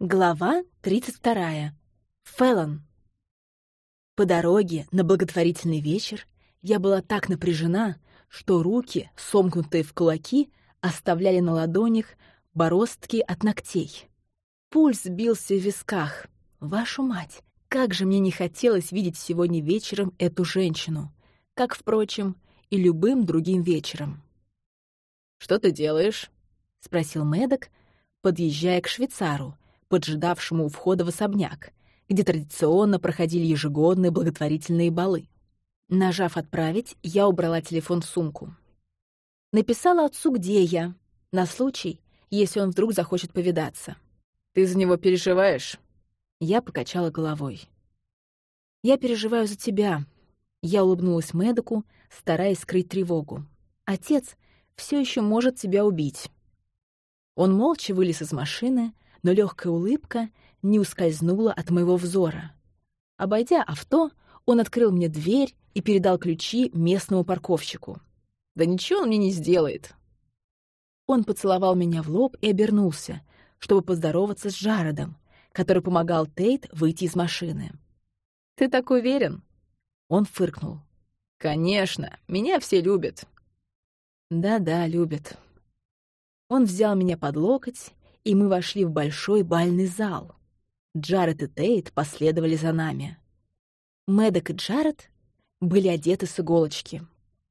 Глава 32. Феллон. По дороге на благотворительный вечер я была так напряжена, что руки, сомкнутые в кулаки, оставляли на ладонях бороздки от ногтей. Пульс бился в висках. Вашу мать, как же мне не хотелось видеть сегодня вечером эту женщину, как, впрочем, и любым другим вечером. «Что ты делаешь?» — спросил Мэддок, подъезжая к швейцару, поджидавшему у входа в особняк, где традиционно проходили ежегодные благотворительные балы. Нажав «Отправить», я убрала телефон в сумку. Написала отцу, где я, на случай, если он вдруг захочет повидаться. «Ты за него переживаешь?» Я покачала головой. «Я переживаю за тебя». Я улыбнулась Мэдоку, стараясь скрыть тревогу. «Отец все еще может тебя убить». Он молча вылез из машины, но легкая улыбка не ускользнула от моего взора. Обойдя авто, он открыл мне дверь и передал ключи местному парковщику. «Да ничего он мне не сделает». Он поцеловал меня в лоб и обернулся, чтобы поздороваться с Джаредом, который помогал Тейт выйти из машины. «Ты так уверен?» Он фыркнул. «Конечно, меня все любят». «Да-да, любят». Он взял меня под локоть и мы вошли в большой бальный зал. Джаред и Тейт последовали за нами. Мэддок и Джаред были одеты с иголочки.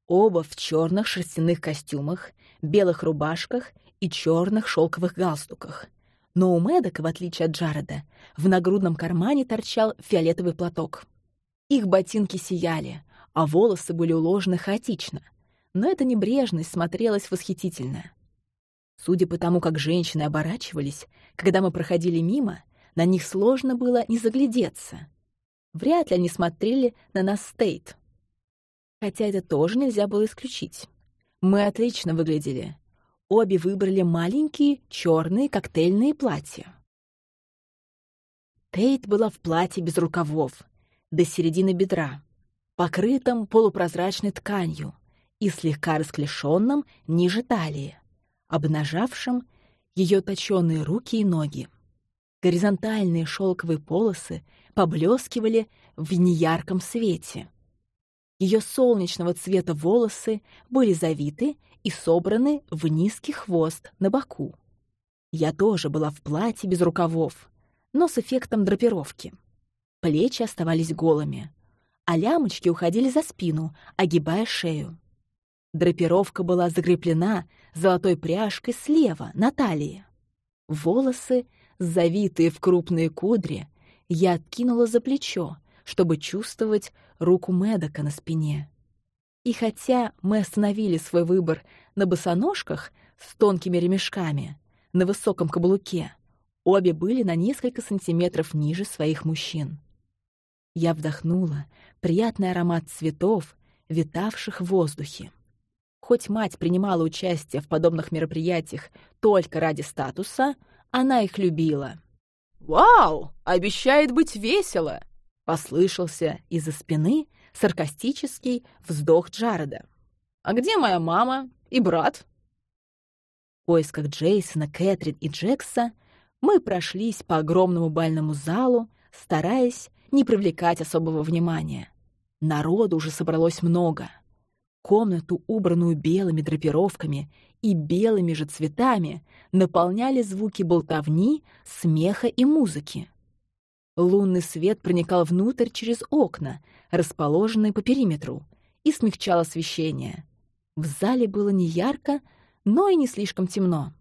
Оба в черных шерстяных костюмах, белых рубашках и черных шелковых галстуках. Но у Мэддока, в отличие от Джареда, в нагрудном кармане торчал фиолетовый платок. Их ботинки сияли, а волосы были уложены хаотично. Но эта небрежность смотрелась восхитительно. Судя по тому, как женщины оборачивались, когда мы проходили мимо, на них сложно было не заглядеться. Вряд ли они смотрели на нас стейт. Хотя это тоже нельзя было исключить. Мы отлично выглядели. Обе выбрали маленькие черные коктейльные платья. Тейт была в платье без рукавов, до середины бедра, покрытом полупрозрачной тканью и слегка расклешенном ниже талии обнажавшим ее точёные руки и ноги. Горизонтальные шелковые полосы поблескивали в неярком свете. Ее солнечного цвета волосы были завиты и собраны в низкий хвост на боку. Я тоже была в платье без рукавов, но с эффектом драпировки. Плечи оставались голыми, а лямочки уходили за спину, огибая шею. Драпировка была закреплена золотой пряжкой слева, на талии. Волосы, завитые в крупные кудри, я откинула за плечо, чтобы чувствовать руку Медока на спине. И хотя мы остановили свой выбор на босоножках с тонкими ремешками, на высоком каблуке, обе были на несколько сантиметров ниже своих мужчин. Я вдохнула приятный аромат цветов, витавших в воздухе. Хоть мать принимала участие в подобных мероприятиях только ради статуса, она их любила. «Вау! Обещает быть весело!» — послышался из-за спины саркастический вздох Джареда. «А где моя мама и брат?» В поисках Джейсона, Кэтрин и Джекса мы прошлись по огромному бальному залу, стараясь не привлекать особого внимания. Народу уже собралось много — Комнату, убранную белыми драпировками и белыми же цветами, наполняли звуки болтовни, смеха и музыки. Лунный свет проникал внутрь через окна, расположенные по периметру, и смягчал освещение. В зале было не ярко, но и не слишком темно.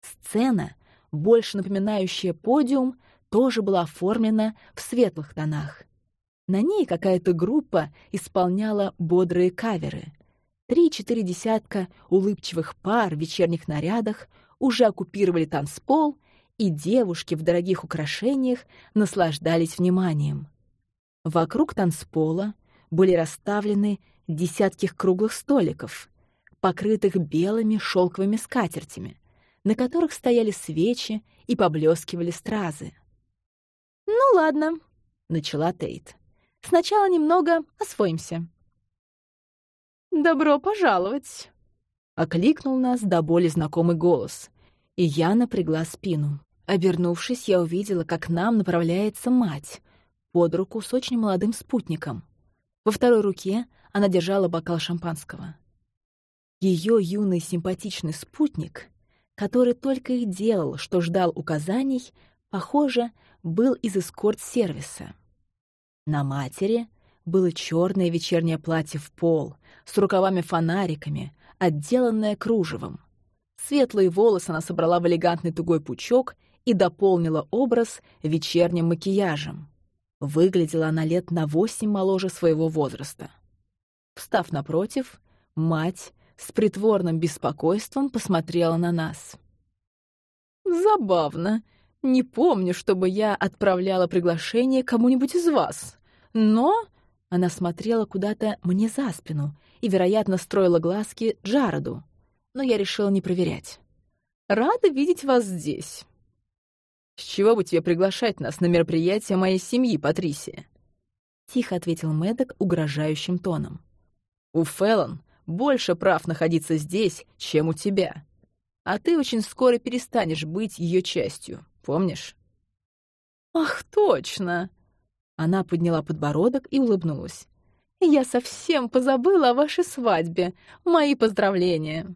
Сцена, больше напоминающая подиум, тоже была оформлена в светлых тонах. На ней какая-то группа исполняла бодрые каверы. Три-четыре десятка улыбчивых пар в вечерних нарядах уже оккупировали танцпол, и девушки в дорогих украшениях наслаждались вниманием. Вокруг танцпола были расставлены десятки круглых столиков, покрытых белыми шелковыми скатертями, на которых стояли свечи и поблескивали стразы. «Ну ладно», — начала Тейт. Сначала немного освоимся». «Добро пожаловать!» — окликнул нас до боли знакомый голос, и я напрягла спину. Обернувшись, я увидела, как к нам направляется мать, под руку с очень молодым спутником. Во второй руке она держала бокал шампанского. Ее юный симпатичный спутник, который только и делал, что ждал указаний, похоже, был из эскорт-сервиса. На матери было черное вечернее платье в пол, с рукавами-фонариками, отделанное кружевом. Светлые волосы она собрала в элегантный тугой пучок и дополнила образ вечерним макияжем. Выглядела она лет на восемь моложе своего возраста. Встав напротив, мать с притворным беспокойством посмотрела на нас. «Забавно. Не помню, чтобы я отправляла приглашение кому-нибудь из вас. Но...» Она смотрела куда-то мне за спину и, вероятно, строила глазки Джароду, но я решила не проверять. «Рада видеть вас здесь. «С чего бы тебе приглашать нас на мероприятие моей семьи, Патрисия?» Тихо ответил Мэддок угрожающим тоном. «У Феллон больше прав находиться здесь, чем у тебя. А ты очень скоро перестанешь быть ее частью, помнишь?» «Ах, точно!» Она подняла подбородок и улыбнулась. «Я совсем позабыла о вашей свадьбе. Мои поздравления!»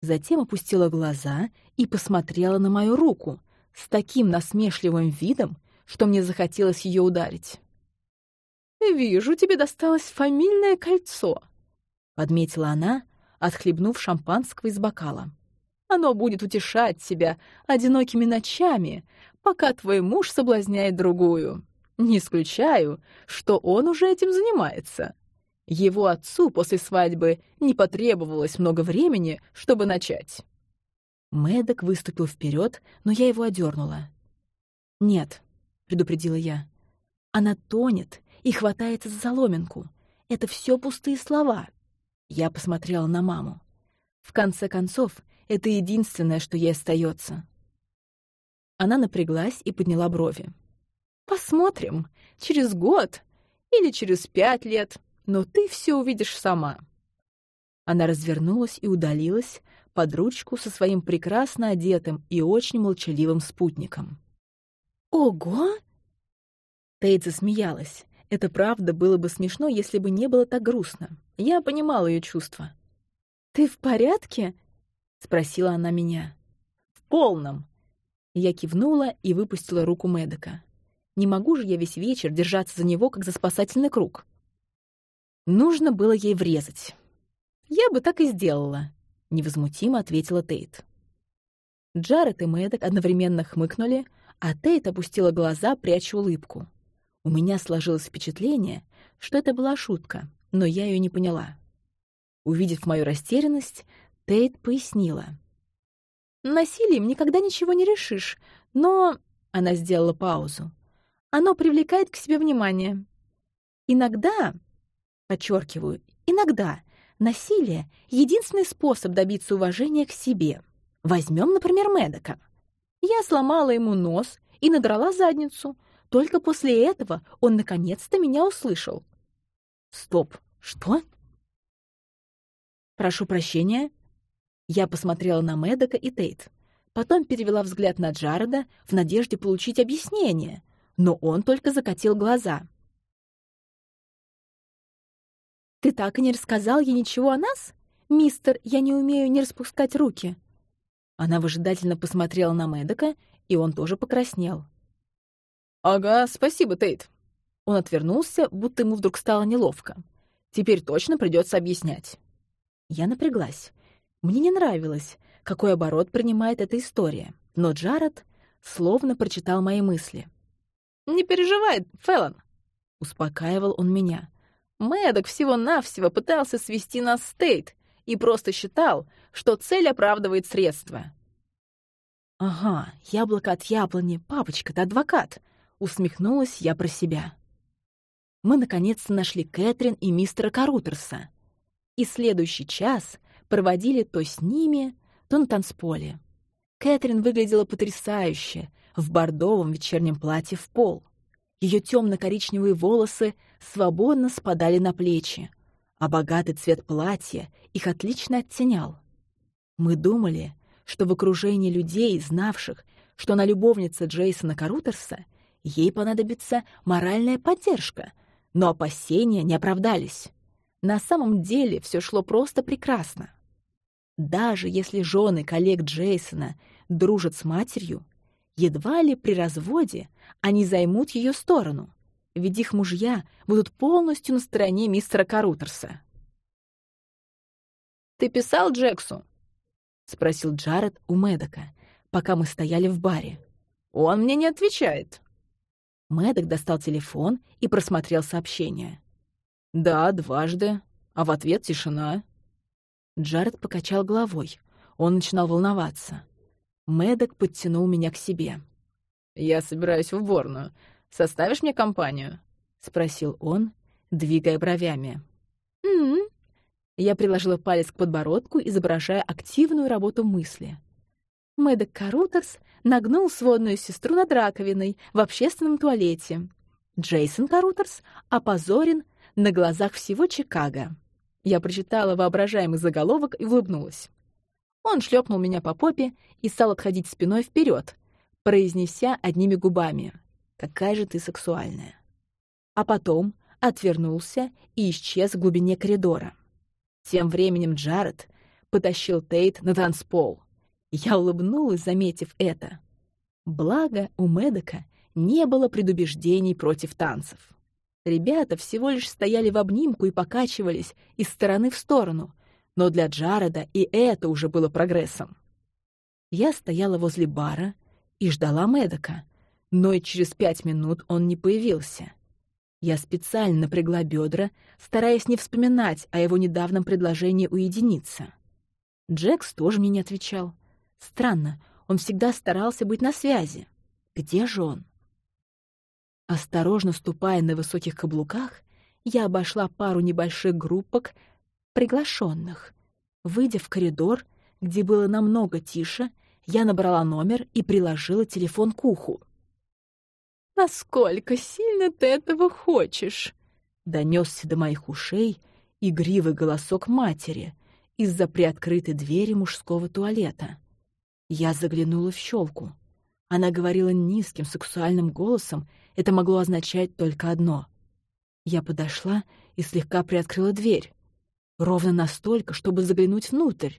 Затем опустила глаза и посмотрела на мою руку, с таким насмешливым видом, что мне захотелось ее ударить. «Вижу, тебе досталось фамильное кольцо», — подметила она, отхлебнув шампанского из бокала. «Оно будет утешать тебя одинокими ночами, пока твой муж соблазняет другую. Не исключаю, что он уже этим занимается. Его отцу после свадьбы не потребовалось много времени, чтобы начать». Мэддок выступил вперед, но я его одернула. «Нет», — предупредила я, — «она тонет и хватается за соломинку. Это все пустые слова». Я посмотрела на маму. В конце концов, это единственное, что ей остается. Она напряглась и подняла брови. «Посмотрим, через год или через пять лет, но ты все увидишь сама». Она развернулась и удалилась, под ручку со своим прекрасно одетым и очень молчаливым спутником. «Ого!» Тейт засмеялась. Это правда было бы смешно, если бы не было так грустно. Я понимала ее чувства. «Ты в порядке?» — спросила она меня. «В полном!» Я кивнула и выпустила руку Мэдека. Не могу же я весь вечер держаться за него, как за спасательный круг. Нужно было ей врезать. Я бы так и сделала. — невозмутимо ответила Тейт. Джаред и Мэддок одновременно хмыкнули, а Тейт опустила глаза, пряча улыбку. У меня сложилось впечатление, что это была шутка, но я ее не поняла. Увидев мою растерянность, Тейт пояснила. «Насилием никогда ничего не решишь, но...» — она сделала паузу. «Оно привлекает к себе внимание. Иногда, подчеркиваю, иногда Насилие — единственный способ добиться уважения к себе. Возьмем, например, Медока. Я сломала ему нос и надрала задницу. Только после этого он наконец-то меня услышал. Стоп, что? Прошу прощения. Я посмотрела на Медока и Тейт. Потом перевела взгляд на Джареда в надежде получить объяснение, но он только закатил глаза — «Ты так и не рассказал ей ничего о нас? Мистер, я не умею не распускать руки». Она выжидательно посмотрела на Мэддока, и он тоже покраснел. «Ага, спасибо, Тейт». Он отвернулся, будто ему вдруг стало неловко. «Теперь точно придется объяснять». Я напряглась. Мне не нравилось, какой оборот принимает эта история, но Джаред словно прочитал мои мысли. «Не переживай, Фэллон», — успокаивал он меня. Мэддок всего-навсего пытался свести нас с Тейт и просто считал, что цель оправдывает средства. «Ага, яблоко от яблони, папочка-то адвокат», — усмехнулась я про себя. Мы наконец-то нашли Кэтрин и мистера Карутерса. И следующий час проводили то с ними, то на танцполе. Кэтрин выглядела потрясающе, в бордовом вечернем платье в пол. Ее темно-коричневые волосы свободно спадали на плечи, а богатый цвет платья их отлично оттенял. Мы думали, что в окружении людей, знавших, что она любовница Джейсона Карутерса, ей понадобится моральная поддержка, но опасения не оправдались. На самом деле все шло просто прекрасно. Даже если жены коллег Джейсона дружат с матерью, едва ли при разводе они займут ее сторону, ведь их мужья будут полностью на стороне мистера Карутерса. «Ты писал Джексу?» — спросил Джаред у Мэдока, пока мы стояли в баре. «Он мне не отвечает». Мэддок достал телефон и просмотрел сообщение. «Да, дважды, а в ответ тишина». Джаред покачал головой. Он начинал волноваться. Мэддок подтянул меня к себе. «Я собираюсь в уборную. Составишь мне компанию?» — спросил он, двигая бровями. «М-м-м», я приложила палец к подбородку, изображая активную работу мысли. Мэддок Карутерс нагнул сводную сестру над раковиной в общественном туалете. Джейсон Карутерс опозорен на глазах всего Чикаго. Я прочитала воображаемый заголовок и улыбнулась. Он шлепнул меня по попе и стал отходить спиной вперед, произнеся одними губами «Какая же ты сексуальная!» А потом отвернулся и исчез в глубине коридора. Тем временем Джаред потащил Тейт на танцпол. Я улыбнулась, заметив это. Благо, у Медока не было предубеждений против танцев. Ребята всего лишь стояли в обнимку и покачивались из стороны в сторону, но для Джареда и это уже было прогрессом. Я стояла возле бара и ждала Медока, но и через пять минут он не появился. Я специально напрягла бедра, стараясь не вспоминать о его недавнем предложении уединиться. Джекс тоже мне не отвечал. Странно, он всегда старался быть на связи. Где же он? Осторожно ступая на высоких каблуках, я обошла пару небольших группок приглашенных. Выйдя в коридор, где было намного тише, я набрала номер и приложила телефон к уху. «Насколько сильно ты этого хочешь?» Донесся до моих ушей игривый голосок матери из-за приоткрытой двери мужского туалета. Я заглянула в щелку. Она говорила низким сексуальным голосом, это могло означать только одно. Я подошла и слегка приоткрыла дверь. Ровно настолько, чтобы заглянуть внутрь.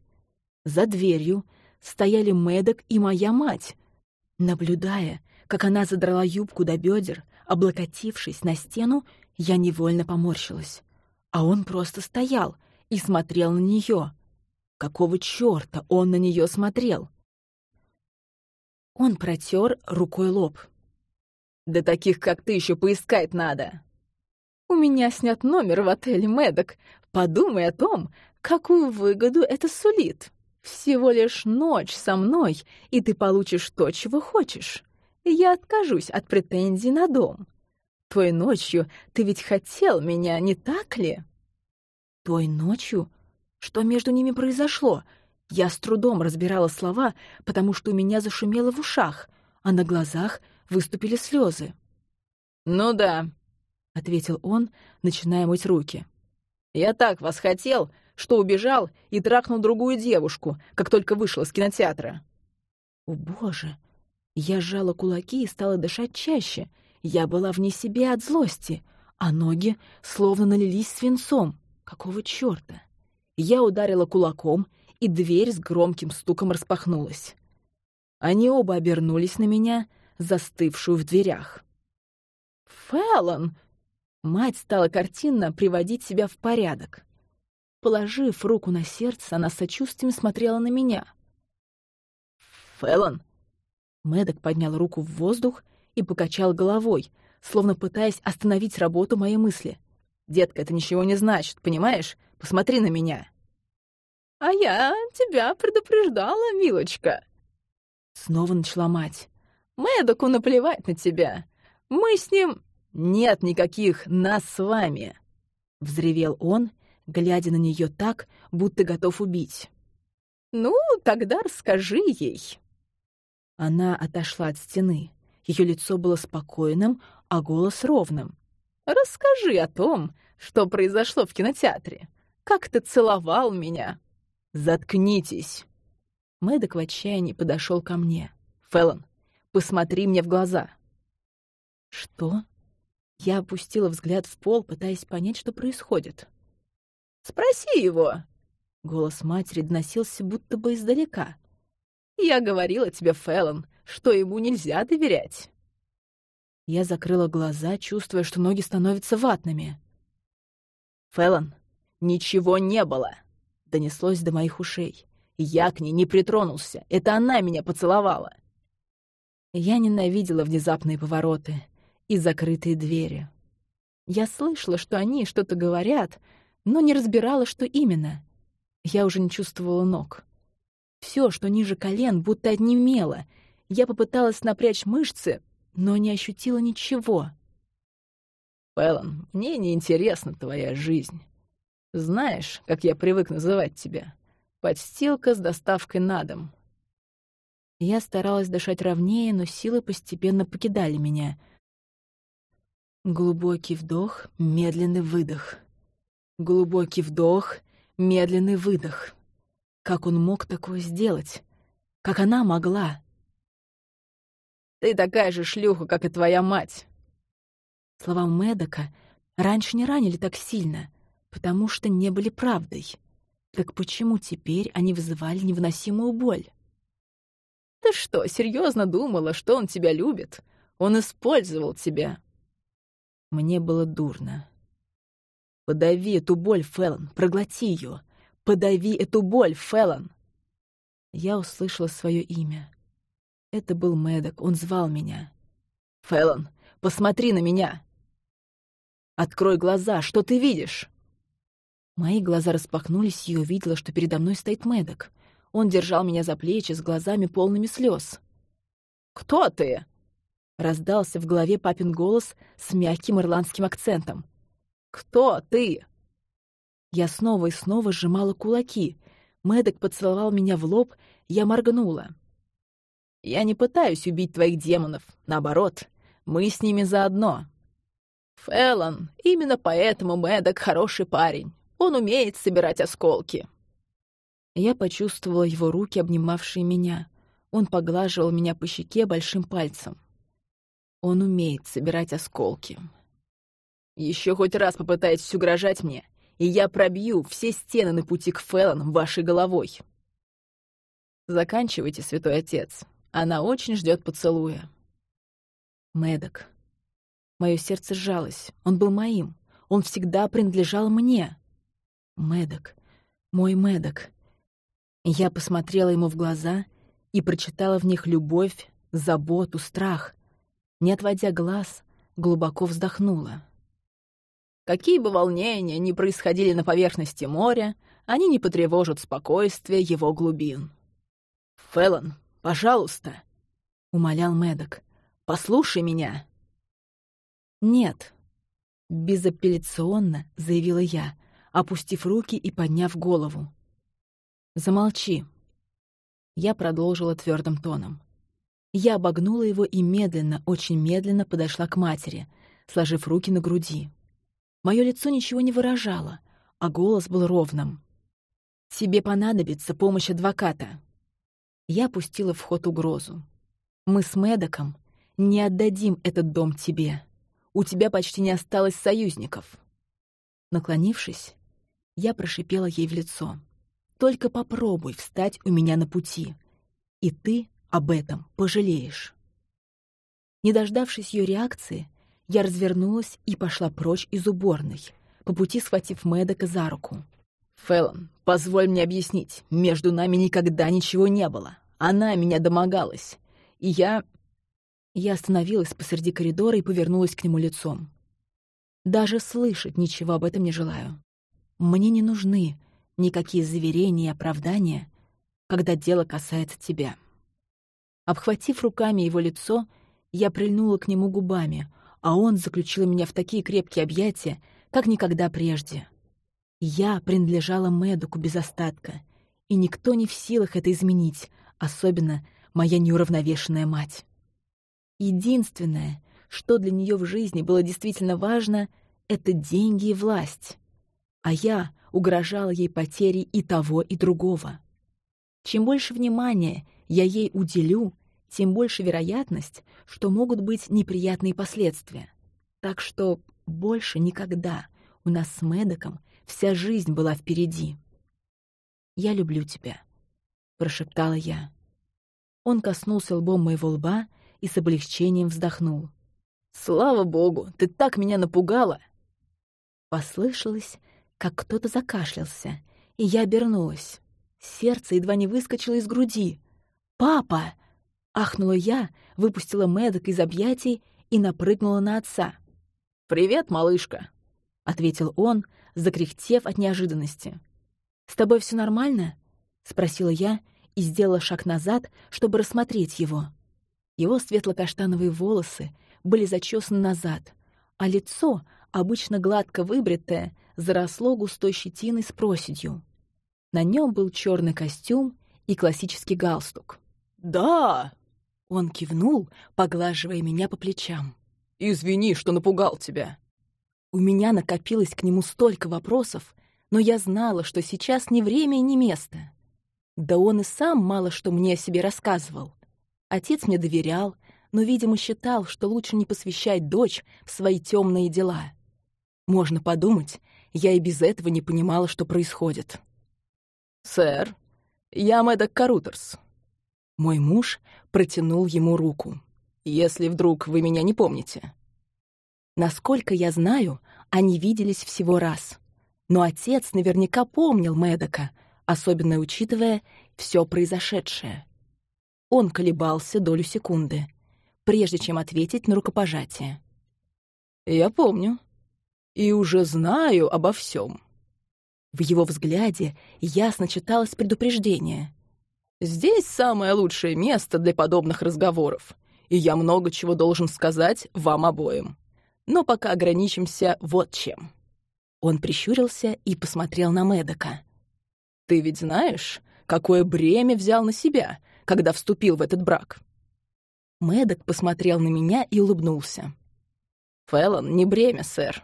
За дверью стояли Мэддок и моя мать. Наблюдая, как она задрала юбку до бедер, облокотившись на стену, я невольно поморщилась. А он просто стоял и смотрел на нее. Какого черта он на нее смотрел? Он протер рукой лоб. «Да таких, как ты, еще поискать надо!» «У меня снят номер в отеле Мэддок. Подумай о том, какую выгоду это сулит. Всего лишь ночь со мной, и ты получишь то, чего хочешь я откажусь от претензий на дом. Той ночью ты ведь хотел меня, не так ли? Той ночью? Что между ними произошло? Я с трудом разбирала слова, потому что у меня зашумело в ушах, а на глазах выступили слезы. «Ну да», — ответил он, начиная мыть руки. «Я так вас хотел, что убежал и трахнул другую девушку, как только вышел из кинотеатра». «О, боже!» Я сжала кулаки и стала дышать чаще. Я была вне себя от злости, а ноги словно налились свинцом. Какого чёрта? Я ударила кулаком, и дверь с громким стуком распахнулась. Они оба обернулись на меня, застывшую в дверях. «Фэллон!» Мать стала картинно приводить себя в порядок. Положив руку на сердце, она сочувствием смотрела на меня. «Фэллон!» Мэддок поднял руку в воздух и покачал головой, словно пытаясь остановить работу моей мысли. «Детка, это ничего не значит, понимаешь? Посмотри на меня!» «А я тебя предупреждала, милочка!» Снова начала мать. «Мэддоку наплевать на тебя! Мы с ним...» «Нет никаких нас с вами!» Взревел он, глядя на нее так, будто готов убить. «Ну, тогда расскажи ей!» Она отошла от стены. Ее лицо было спокойным, а голос ровным. «Расскажи о том, что произошло в кинотеатре. Как ты целовал меня?» «Заткнитесь!» Мэддок в отчаянии подошел ко мне. «Фэллон, Посмотри мне в глаза». «Что?» Я опустила взгляд в пол, пытаясь понять, что происходит. «Спроси его!» Голос матери доносился будто бы издалека. «Я говорила тебе, Фэллон, что ему нельзя доверять». Я закрыла глаза, чувствуя, что ноги становятся ватными. «Фэллон, ничего не было!» — донеслось до моих ушей. «Я к ней не притронулся. Это она меня поцеловала!» Я ненавидела внезапные повороты и закрытые двери. Я слышала, что они что-то говорят, но не разбирала, что именно. Я уже не чувствовала ног. Все, что ниже колен, будто однемело. Я попыталась напрячь мышцы, но не ощутила ничего. «Фэллон, мне не интересна твоя жизнь. Знаешь, как я привык называть тебя? Подстилка с доставкой на дом». Я старалась дышать ровнее, но силы постепенно покидали меня. Глубокий вдох, медленный выдох. Глубокий вдох, медленный выдох. Как он мог такое сделать? Как она могла? «Ты такая же шлюха, как и твоя мать!» Слова Мэдока раньше не ранили так сильно, потому что не были правдой. Так почему теперь они вызывали невыносимую боль? «Ты что, серьезно думала, что он тебя любит? Он использовал тебя!» Мне было дурно. Подави эту боль, Фэллон, проглоти ее. Подави эту боль, Фэллон. Я услышала свое имя. Это был Мэддок, он звал меня. «Фэллон, посмотри на меня!» «Открой глаза, что ты видишь?» Мои глаза распахнулись, и я увидела, что передо мной стоит Мэддок. Он держал меня за плечи с глазами полными слез. «Кто ты?» Раздался в голове папин голос с мягким ирландским акцентом. «Кто ты?» Я снова и снова сжимала кулаки. Мэддок поцеловал меня в лоб, я моргнула. «Я не пытаюсь убить твоих демонов. Наоборот, мы с ними заодно. Фэллон, именно поэтому Мэддок хороший парень. Он умеет собирать осколки». Я почувствовала его руки, обнимавшие меня. Он поглаживал меня по щеке большим пальцем. Он умеет собирать осколки. Еще хоть раз попытаетесь угрожать мне, и я пробью все стены на пути к Фэллон вашей головой. Заканчивайте, святой отец. Она очень ждет поцелуя. Мэддок. Мое сердце сжалось. Он был моим. Он всегда принадлежал мне. Мэддок. Мой Мэддок. Я посмотрела ему в глаза и прочитала в них любовь, заботу, страх. Не отводя глаз, глубоко вздохнула. Какие бы волнения ни происходили на поверхности моря, они не потревожат спокойствие его глубин. «Фэллон, пожалуйста!» — умолял Мэддок. «Послушай меня!» «Нет», — безапелляционно заявила я, опустив руки и подняв голову. «Замолчи!» Я продолжила твердым тоном. Я обогнула его и медленно, очень медленно подошла к матери, сложив руки на груди. Мое лицо ничего не выражало, а голос был ровным. «Тебе понадобится помощь адвоката». Я пустила в ход угрозу. «Мы с Мэдоком не отдадим этот дом тебе. У тебя почти не осталось союзников». Наклонившись, я прошипела ей в лицо. «Только попробуй встать у меня на пути, и ты об этом пожалеешь». Не дождавшись ее реакции, я развернулась и пошла прочь из уборной, по пути схватив Мэддока за руку. «Фэллон, позволь мне объяснить, между нами никогда ничего не было. Она меня домогалась. И я...» Я остановилась посреди коридора и повернулась к нему лицом. Даже слышать ничего об этом не желаю. Мне не нужны никакие заверения и оправдания, когда дело касается тебя. Обхватив руками его лицо, я прильнула к нему губами, а он заключил меня в такие крепкие объятия, как никогда прежде. Я принадлежала Мэдуку без остатка, и никто не в силах это изменить, особенно моя неуравновешенная мать. Единственное, что для нее в жизни было действительно важно, это деньги и власть. А я угрожала ей потерей и того, и другого. Чем больше внимания я ей уделю, тем больше вероятность, что могут быть неприятные последствия. Так что больше никогда у нас с Мэддоком вся жизнь была впереди. «Я люблю тебя», — прошептала я. Он коснулся лбом моего лба и с облегчением вздохнул. «Слава богу, ты так меня напугала!» Послышалось, как кто-то закашлялся, и я обернулась. Сердце едва не выскочило из груди. «Папа!» — ахнула я, выпустила Мэддок из объятий и напрыгнула на отца. «Привет, малышка!» — ответил он, закряхтев от неожиданности. «С тобой все нормально?» — спросила я и сделала шаг назад, чтобы рассмотреть его. Его светло-каштановые волосы были зачесаны назад, а лицо, обычно гладко выбритое, заросло густой щетиной с проседью. На нем был черный костюм и классический галстук. «Да!» — он кивнул, поглаживая меня по плечам. «Извини, что напугал тебя». У меня накопилось к нему столько вопросов, но я знала, что сейчас ни время и ни место. Да он и сам мало что мне о себе рассказывал. Отец мне доверял, но, видимо, считал, что лучше не посвящать дочь в свои темные дела. Можно подумать, я и без этого не понимала, что происходит. «Сэр, я Мэддок Карутерс». Мой муж протянул ему руку. «Если вдруг вы меня не помните». Насколько я знаю, они виделись всего раз. Но отец наверняка помнил Мэддока, особенно учитывая все произошедшее. Он колебался долю секунды, прежде чем ответить на рукопожатие. «Я помню», и уже знаю обо всем. В его взгляде ясно читалось предупреждение. «Здесь самое лучшее место для подобных разговоров, и я много чего должен сказать вам обоим. Но пока ограничимся вот чем». Он прищурился и посмотрел на Медока. «Ты ведь знаешь, какое бремя взял на себя, когда вступил в этот брак?» Медок посмотрел на меня и улыбнулся. «Фэллон не бремя, сэр.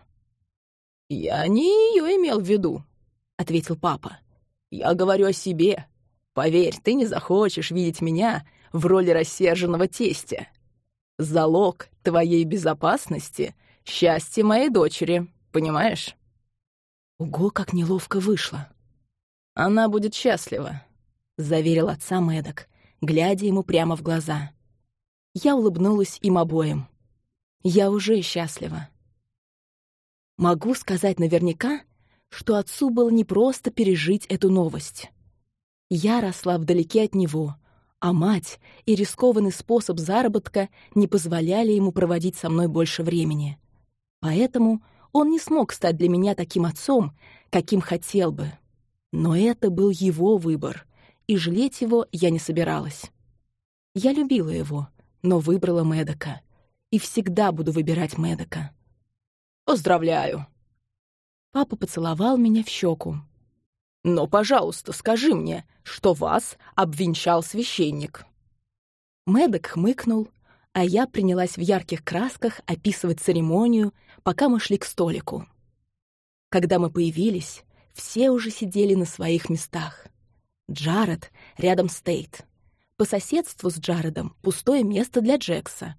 «Я не ее имел в виду», — ответил папа. «Я говорю о себе. Поверь, ты не захочешь видеть меня в роли рассерженного тестя. Залог твоей безопасности — счастье моей дочери, понимаешь?» Ого, как неловко вышло. «Она будет счастлива», — заверил отца Мэддок, глядя ему прямо в глаза. Я улыбнулась им обоим. «Я уже счастлива». Могу сказать наверняка, что отцу было непросто пережить эту новость. Я росла вдалеке от него, а мать и рискованный способ заработка не позволяли ему проводить со мной больше времени. Поэтому он не смог стать для меня таким отцом, каким хотел бы. Но это был его выбор, и жалеть его я не собиралась. Я любила его, но выбрала Медока. И всегда буду выбирать Медока. Поздравляю!» Папа поцеловал меня в щеку. «Но, пожалуйста, скажи мне, что вас обвенчал священник». Мэддок хмыкнул, а я принялась в ярких красках описывать церемонию, пока мы шли к столику. Когда мы появились, все уже сидели на своих местах. Джаред рядом с Тейт. По соседству с Джаредом пустое место для Джекса.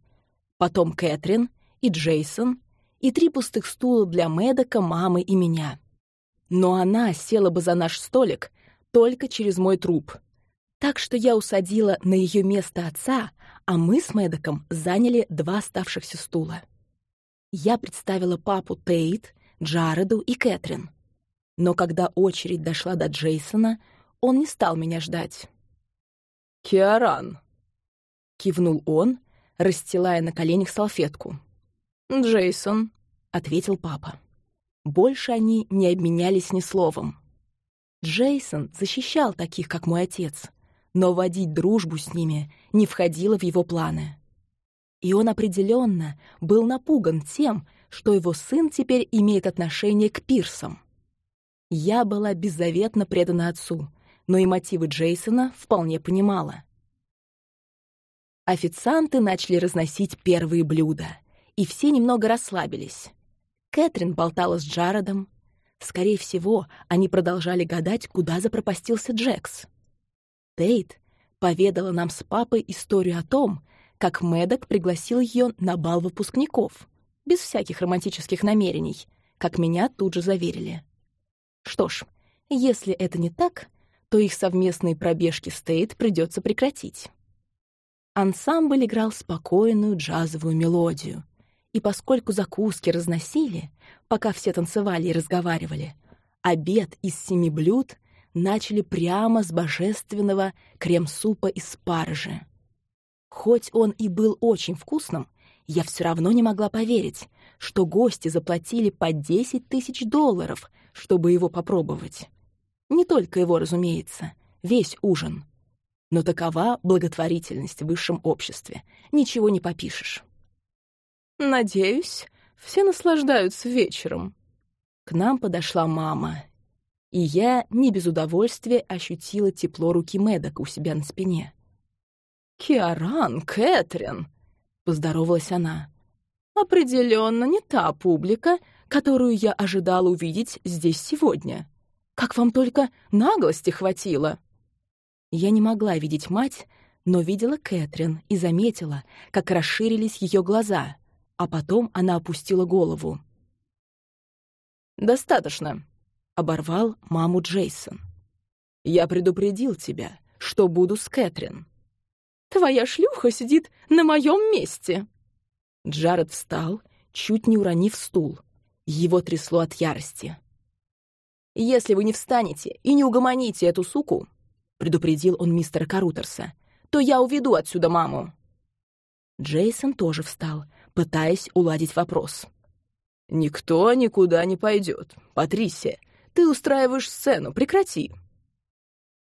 Потом Кэтрин и Джейсон и три пустых стула для Мэдока, мамы и меня. Но она села бы за наш столик только через мой труп. Так что я усадила на ее место отца, а мы с Мэдоком заняли два оставшихся стула. Я представила папу Тейт, Джареду и Кэтрин. Но когда очередь дошла до Джейсона, он не стал меня ждать. «Киаран», — кивнул он, расстилая на коленях салфетку. «Джейсон», — ответил папа. Больше они не обменялись ни словом. Джейсон защищал таких, как мой отец, но водить дружбу с ними не входило в его планы. И он определенно был напуган тем, что его сын теперь имеет отношение к пирсам. Я была беззаветно предана отцу, но и мотивы Джейсона вполне понимала. Официанты начали разносить первые блюда — и все немного расслабились. Кэтрин болтала с Джаредом. Скорее всего, они продолжали гадать, куда запропастился Джекс. Тейт поведала нам с папой историю о том, как Мэддок пригласил ее на бал выпускников, без всяких романтических намерений, как меня тут же заверили. Что ж, если это не так, то их совместные пробежки стейт придется прекратить. Ансамбль играл спокойную джазовую мелодию, и поскольку закуски разносили, пока все танцевали и разговаривали, обед из семи блюд начали прямо с божественного крем-супа из спаржи. Хоть он и был очень вкусным, я все равно не могла поверить, что гости заплатили по 10 тысяч долларов, чтобы его попробовать. Не только его, разумеется, весь ужин. Но такова благотворительность в высшем обществе. Ничего не попишешь. «Надеюсь, все наслаждаются вечером». К нам подошла мама, и я не без удовольствия ощутила тепло руки Мэддока у себя на спине. «Киаран, Кэтрин!» — поздоровалась она. Определенно не та публика, которую я ожидала увидеть здесь сегодня. Как вам только наглости хватило!» Я не могла видеть мать, но видела Кэтрин и заметила, как расширились ее глаза, а потом она опустила голову. «Достаточно», — оборвал маму Джейсон. «Я предупредил тебя, что буду с Кэтрин». «Твоя шлюха сидит на моем месте!» Джаред встал, чуть не уронив стул. Его трясло от ярости. «Если вы не встанете и не угомоните эту суку», — предупредил он мистера Карутерса, «то я уведу отсюда маму». Джейсон тоже встал, пытаясь уладить вопрос. «Никто никуда не пойдет. Патрисия, ты устраиваешь сцену, прекрати».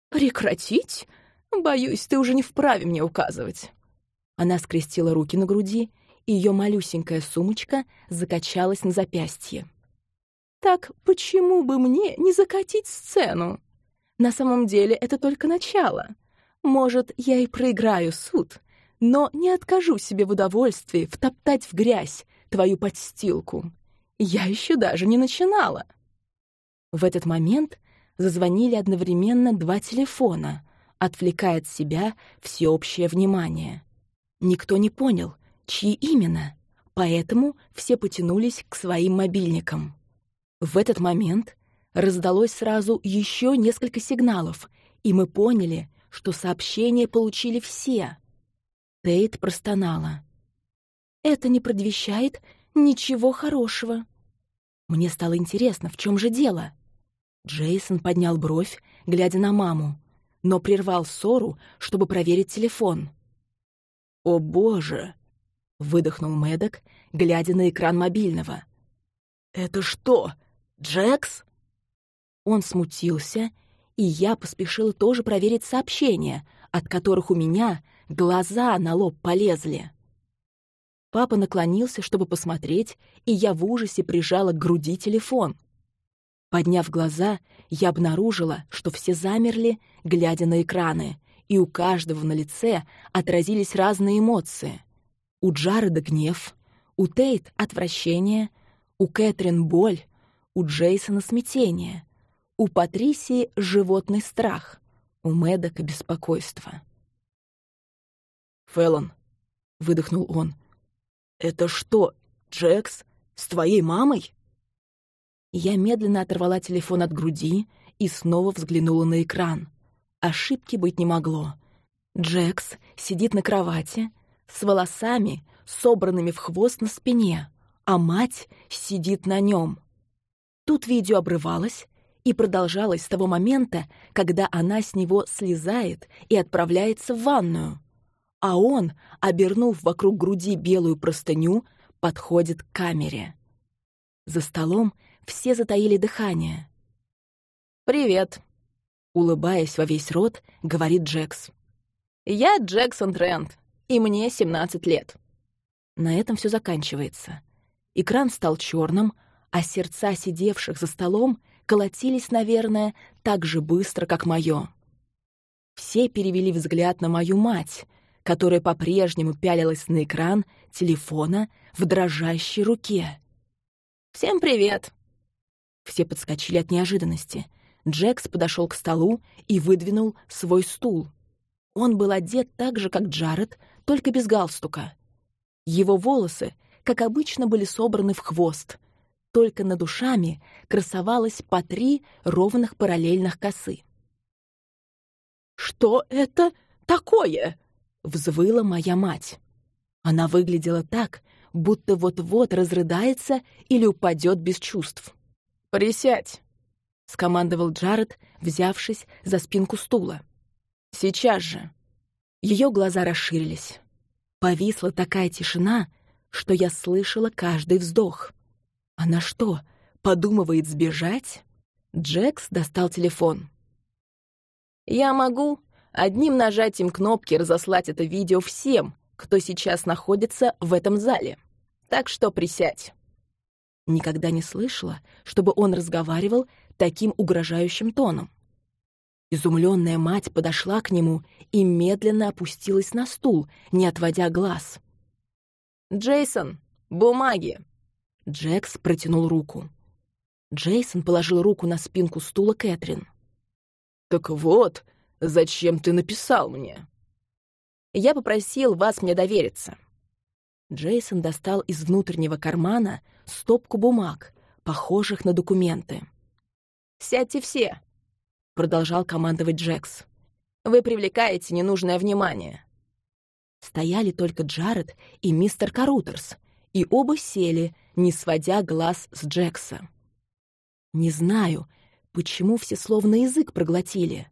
«Прекратить? Боюсь, ты уже не вправе мне указывать». Она скрестила руки на груди ее малюсенькая сумочка закачалась на запястье. «Так почему бы мне не закатить сцену? На самом деле это только начало. Может, я и проиграю суд, но не откажу себе в удовольствии втоптать в грязь твою подстилку. Я еще даже не начинала». В этот момент зазвонили одновременно два телефона, отвлекая от себя всеобщее внимание. Никто не понял, чьи именно, поэтому все потянулись к своим мобильникам. В этот момент раздалось сразу еще несколько сигналов, и мы поняли, что сообщение получили все. Тейт простонала. «Это не предвещает ничего хорошего». Мне стало интересно, в чем же дело. Джейсон поднял бровь, глядя на маму, но прервал ссору, чтобы проверить телефон. «О, боже!» — выдохнул Мэддок, глядя на экран мобильного. «Это что, Джекс?» Он смутился, и я поспешила тоже проверить сообщения, от которых у меня глаза на лоб полезли. Папа наклонился, чтобы посмотреть, и я в ужасе прижала к груди телефон. Подняв глаза, я обнаружила, что все замерли, глядя на экраны, и у каждого на лице отразились разные эмоции. У Джареда гнев, у Тейт — отвращение, у Кэтрин — боль, у Джейсона — смятение, у Патрисии — животный страх, у Мэддока — беспокойство. «Фэллон», — выдохнул он, — «это что, Джекс, с твоей мамой?» Я медленно оторвала телефон от груди и снова взглянула на экран. Ошибки быть не могло. Джекс сидит на кровати, с волосами, собранными в хвост на спине, а мать сидит на нем. Тут видео обрывалось и продолжалось с того момента, когда она с него слезает и отправляется в ванную. А он, обернув вокруг груди белую простыню, подходит к камере. За столом все затаили дыхание. «Привет», — улыбаясь во весь рот, говорит Джекс. «Я Джексон Трент и мне 17 лет. На этом все заканчивается. Экран стал черным, а сердца сидевших за столом колотились, наверное, так же быстро, как мое. Все перевели взгляд на мою мать, которая по-прежнему пялилась на экран телефона в дрожащей руке. «Всем привет!» Все подскочили от неожиданности. Джекс подошел к столу и выдвинул свой стул. Он был одет так же, как Джаред, только без галстука. Его волосы, как обычно, были собраны в хвост, только над душами красовалось по три ровных параллельных косы. «Что это такое?» — взвыла моя мать. Она выглядела так, будто вот-вот разрыдается или упадет без чувств. «Присядь!» — скомандовал Джаред, взявшись за спинку стула. «Сейчас же!» Ее глаза расширились. Повисла такая тишина, что я слышала каждый вздох. Она что, подумывает сбежать? Джекс достал телефон. «Я могу одним нажатием кнопки разослать это видео всем, кто сейчас находится в этом зале. Так что присядь». Никогда не слышала, чтобы он разговаривал таким угрожающим тоном. Изумленная мать подошла к нему и медленно опустилась на стул, не отводя глаз. «Джейсон, бумаги!» Джекс протянул руку. Джейсон положил руку на спинку стула Кэтрин. «Так вот, зачем ты написал мне?» «Я попросил вас мне довериться». Джейсон достал из внутреннего кармана стопку бумаг, похожих на документы. «Сядьте все!» — продолжал командовать Джекс. «Вы привлекаете ненужное внимание». Стояли только Джаред и мистер Карутерс, и оба сели, не сводя глаз с Джекса. Не знаю, почему все словно язык проглотили.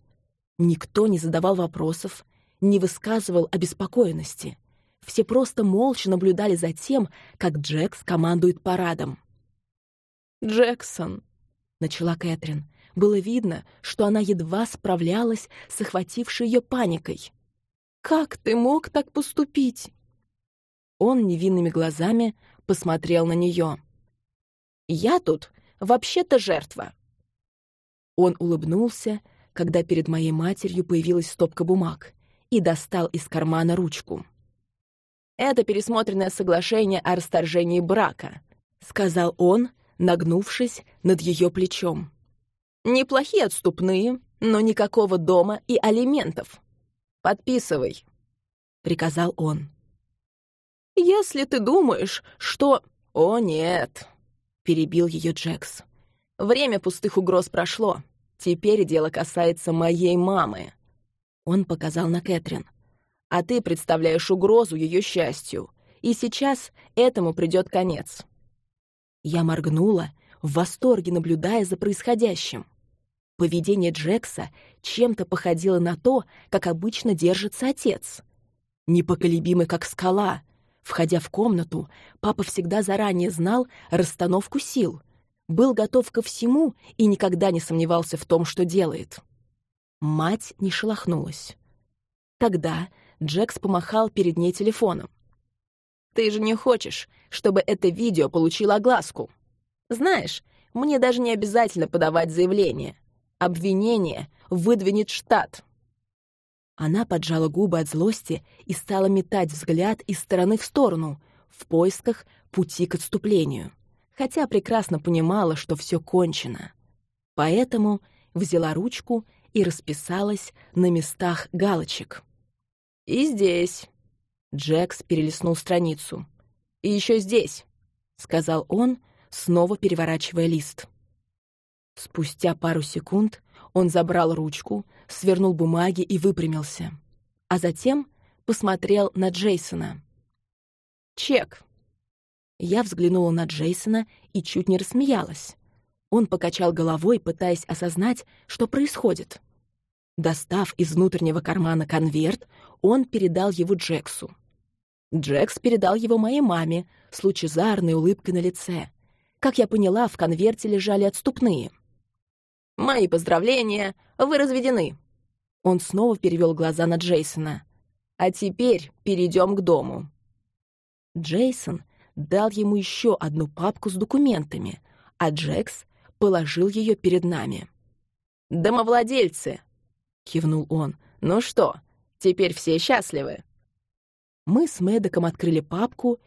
Никто не задавал вопросов, не высказывал обеспокоенности. Все просто молча наблюдали за тем, как Джекс командует парадом. «Джексон», начала Кэтрин. Было видно, что она едва справлялась с охватившей ее паникой. «Как ты мог так поступить?» Он невинными глазами посмотрел на нее. «Я тут вообще-то жертва». Он улыбнулся, когда перед моей матерью появилась стопка бумаг, и достал из кармана ручку. «Это пересмотренное соглашение о расторжении брака», — сказал он, — нагнувшись над ее плечом. «Неплохие отступные, но никакого дома и алиментов. Подписывай», — приказал он. «Если ты думаешь, что...» «О, нет», — перебил ее Джекс. «Время пустых угроз прошло. Теперь дело касается моей мамы». Он показал на Кэтрин. «А ты представляешь угрозу ее счастью, и сейчас этому придет конец». Я моргнула, в восторге наблюдая за происходящим. Поведение Джекса чем-то походило на то, как обычно держится отец. Непоколебимый, как скала. Входя в комнату, папа всегда заранее знал расстановку сил, был готов ко всему и никогда не сомневался в том, что делает. Мать не шелохнулась. Тогда Джекс помахал перед ней телефоном. Ты же не хочешь, чтобы это видео получило огласку. Знаешь, мне даже не обязательно подавать заявление. Обвинение выдвинет штат». Она поджала губы от злости и стала метать взгляд из стороны в сторону, в поисках пути к отступлению, хотя прекрасно понимала, что все кончено. Поэтому взяла ручку и расписалась на местах галочек. «И здесь, Джекс перелистнул страницу. «И еще здесь», — сказал он, снова переворачивая лист. Спустя пару секунд он забрал ручку, свернул бумаги и выпрямился. А затем посмотрел на Джейсона. «Чек». Я взглянула на Джейсона и чуть не рассмеялась. Он покачал головой, пытаясь осознать, что происходит. Достав из внутреннего кармана конверт, он передал его Джексу. Джекс передал его моей маме с лучезарной улыбкой на лице. Как я поняла, в конверте лежали отступные. «Мои поздравления, вы разведены». Он снова перевел глаза на Джейсона. «А теперь перейдем к дому». Джейсон дал ему еще одну папку с документами, а Джекс положил ее перед нами. «Домовладельцы!» — кивнул он. «Ну что, теперь все счастливы?» Мы с Мэддоком открыли папку,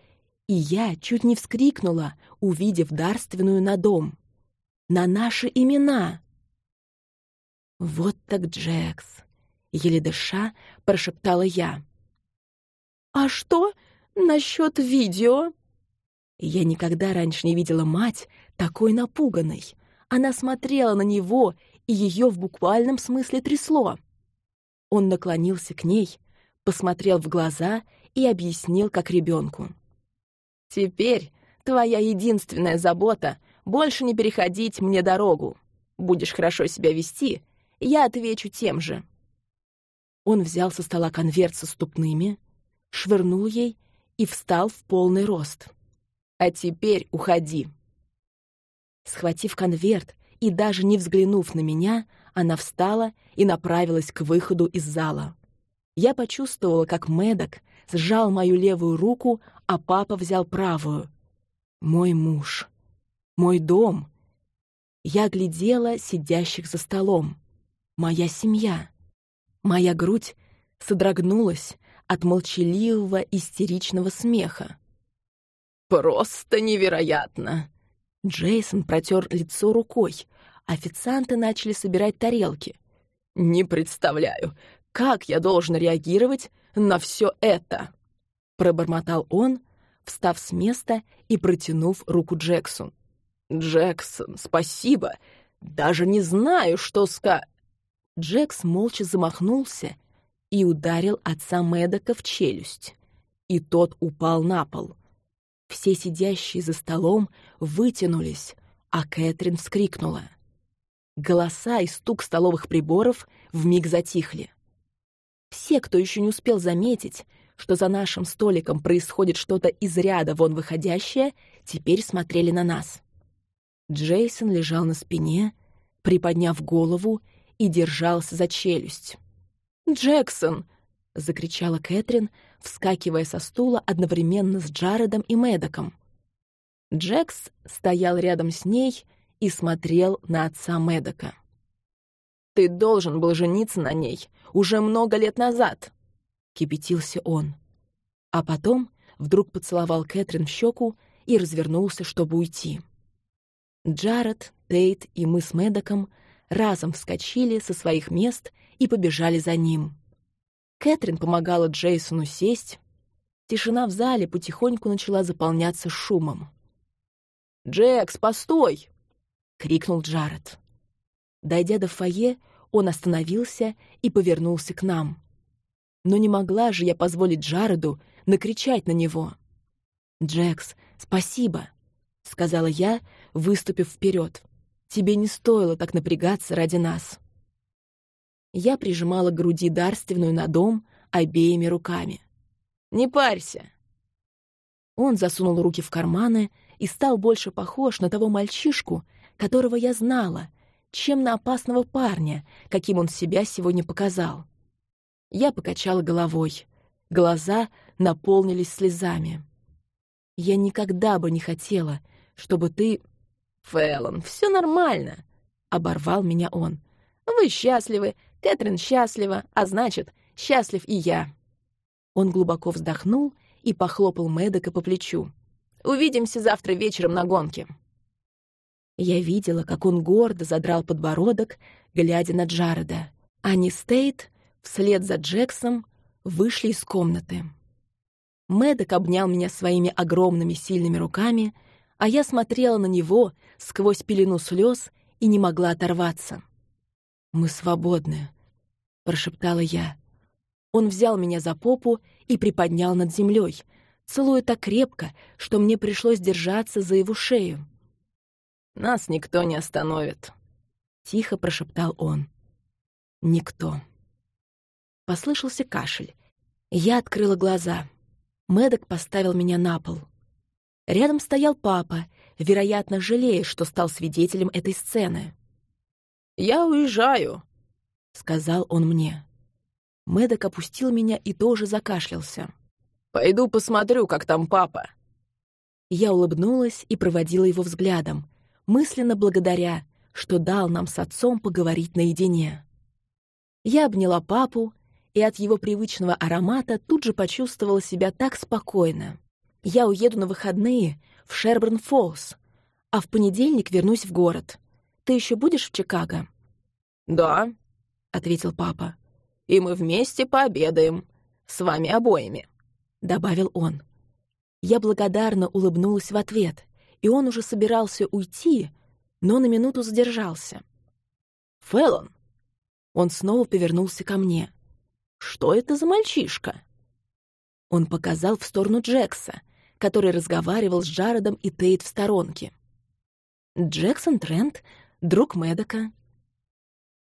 и я чуть не вскрикнула, увидев дарственную на дом. На наши имена. Вот так Джекс. еле дыша, прошептала я. «А что насчет видео?» Я никогда раньше не видела мать такой напуганной. Она смотрела на него, и ее в буквальном смысле трясло. Он наклонился к ней, посмотрел в глаза и объяснил как ребенку. «Теперь твоя единственная забота — больше не переходить мне дорогу. Будешь хорошо себя вести, я отвечу тем же». Он взял со стола конверт со ступными, швырнул ей и встал в полный рост. «А теперь уходи». Схватив конверт и даже не взглянув на меня, она встала и направилась к выходу из зала. Я почувствовала, как Медок сжал мою левую руку, а папа взял правую. Мой муж. Мой дом. Я глядела сидящих за столом. Моя семья. Моя грудь содрогнулась от молчаливого истеричного смеха. «Просто невероятно!» Джейсон протер лицо рукой. Официанты начали собирать тарелки. «Не представляю, как я должен реагировать на все это?» Пробормотал он, встав с места и протянув руку Джексу. «Джексон, спасибо! Даже не знаю, что ска...» Джекс молча замахнулся и ударил отца Мэдока в челюсть. И тот упал на пол. Все сидящие за столом вытянулись, а Кэтрин вскрикнула. Голоса и стук столовых приборов вмиг затихли. Все, кто еще не успел заметить, что за нашим столиком происходит что-то из ряда вон выходящее, теперь смотрели на нас. Джейсон лежал на спине, приподняв голову и держался за челюсть. «Джексон!» — закричала Кэтрин, вскакивая со стула одновременно с Джаредом и Мэддоком. Джекс стоял рядом с ней и смотрел на отца Мэддока. «Ты должен был жениться на ней уже много лет назад», — кипятился он. А потом вдруг поцеловал Кэтрин в щеку и развернулся, чтобы уйти. Джаред, Тейт и мы с Мэддоком разом вскочили со своих мест и побежали за ним. Кэтрин помогала Джейсону сесть. Тишина в зале потихоньку начала заполняться шумом. «Джекс, постой!» — крикнул Джаред. Дойдя до фойе, он остановился и повернулся к нам. Но не могла же я позволить Джареду накричать на него. «Джекс, спасибо!» — сказала я, выступив вперед. «Тебе не стоило так напрягаться ради нас». Я прижимала к груди дарственную на дом обеими руками. «Не парься!» Он засунул руки в карманы и стал больше похож на того мальчишку, которого я знала, чем на опасного парня, каким он себя сегодня показал. Я покачала головой. Глаза наполнились слезами. «Я никогда бы не хотела, чтобы ты...» «Фэллон, все нормально!» — оборвал меня он. «Вы счастливы, Кэтрин счастлива, а значит, счастлив и я». Он глубоко вздохнул и похлопал Мэддока по плечу. «Увидимся завтра вечером на гонке». Я видела, как он гордо задрал подбородок, глядя на Джареда. Ани Стейт вслед за Джексом вышли из комнаты. Мэддок обнял меня своими огромными сильными руками, а я смотрела на него сквозь пелену слез и не могла оторваться. «Мы свободны», — прошептала я. Он взял меня за попу и приподнял над землей, целуя так крепко, что мне пришлось держаться за его шею. «Нас никто не остановит», — тихо прошептал он. «Никто». Послышался кашель. Я открыла глаза. Мэддок поставил меня на пол. Рядом стоял папа, вероятно, жалея, что стал свидетелем этой сцены. «Я уезжаю», — сказал он мне. Мэддок опустил меня и тоже закашлялся. «Пойду посмотрю, как там папа». Я улыбнулась и проводила его взглядом, мысленно благодаря, что дал нам с отцом поговорить наедине. Я обняла папу, и от его привычного аромата тут же почувствовала себя так спокойно. Я уеду на выходные в Шерберн-Фоллс, а в понедельник вернусь в город. Ты еще будешь в Чикаго?» «Да», — ответил папа. и мы вместе пообедаем. С вами обоими», — добавил он. Я благодарно улыбнулась в ответ, и он уже собирался уйти, но на минуту задержался. «Фэллон!» Он снова повернулся ко мне. «Что это за мальчишка?» Он показал в сторону Джекса, который разговаривал с Джаредом и Тейт в сторонке. «Джексон Трент, друг Мэдока».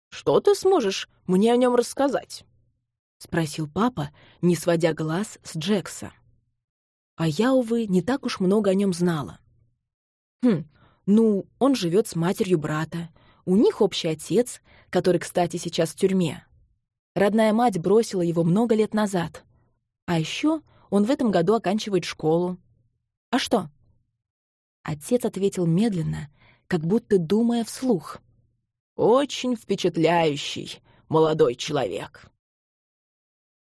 «Что ты сможешь мне о нем рассказать?» — спросил папа, не сводя глаз с Джекса. А я, увы, не так уж много о нем знала. Хм, ну, он живет с матерью брата. У них общий отец, который, кстати, сейчас в тюрьме. Родная мать бросила его много лет назад. А еще он в этом году оканчивает школу. А что? Отец ответил медленно, как будто думая вслух. «Очень впечатляющий молодой человек».